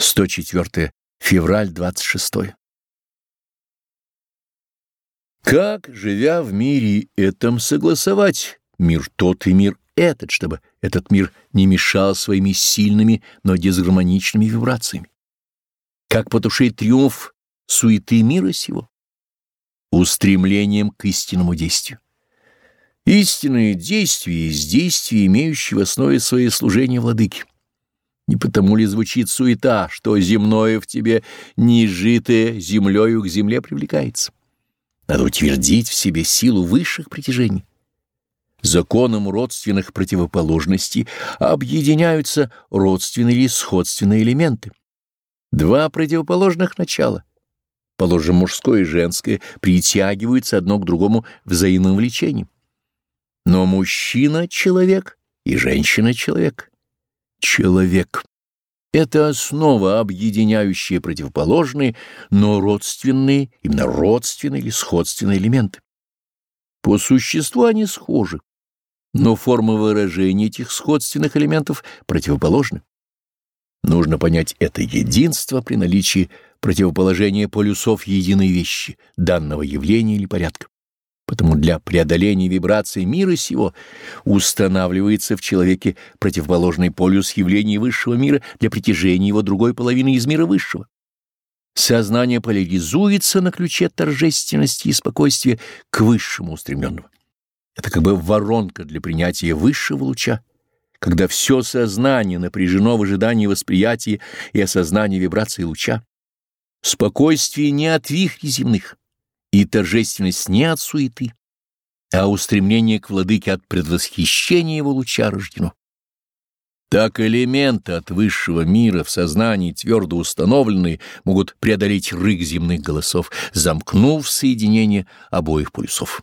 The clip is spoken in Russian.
104 февраль 26. Как, живя в мире этом, согласовать мир тот и мир этот, чтобы этот мир не мешал своими сильными, но дисгармоничными вибрациями? Как потушить триумф суеты мира сего? Устремлением к истинному действию. Истинное действие есть действие, имеющее в основе свое служение владыки. Не потому ли звучит суета, что земное в тебе, нежитое землею к земле привлекается? Надо утвердить в себе силу высших притяжений. Законом родственных противоположностей объединяются родственные или сходственные элементы. Два противоположных начала, положим мужское и женское, притягиваются одно к другому взаимным влечением. Но мужчина — человек, и женщина — человек. Человек — это основа, объединяющая противоположные, но родственные, именно родственные или сходственные элементы. По существу они схожи, но форма выражения этих сходственных элементов противоположны. Нужно понять это единство при наличии противоположения полюсов единой вещи, данного явления или порядка. Потому для преодоления вибраций мира сего устанавливается в человеке противоположный полюс явлений высшего мира для притяжения его другой половины из мира высшего. Сознание поляризуется на ключе торжественности и спокойствия к высшему устремленному. Это как бы воронка для принятия высшего луча, когда все сознание напряжено в ожидании восприятия и осознания вибрации луча. Спокойствие не от вихрей земных, и торжественность не от суеты, а устремление к владыке от предвосхищения его луча рождено. Так элементы от высшего мира в сознании твердо установленные могут преодолеть рык земных голосов, замкнув соединение обоих полюсов.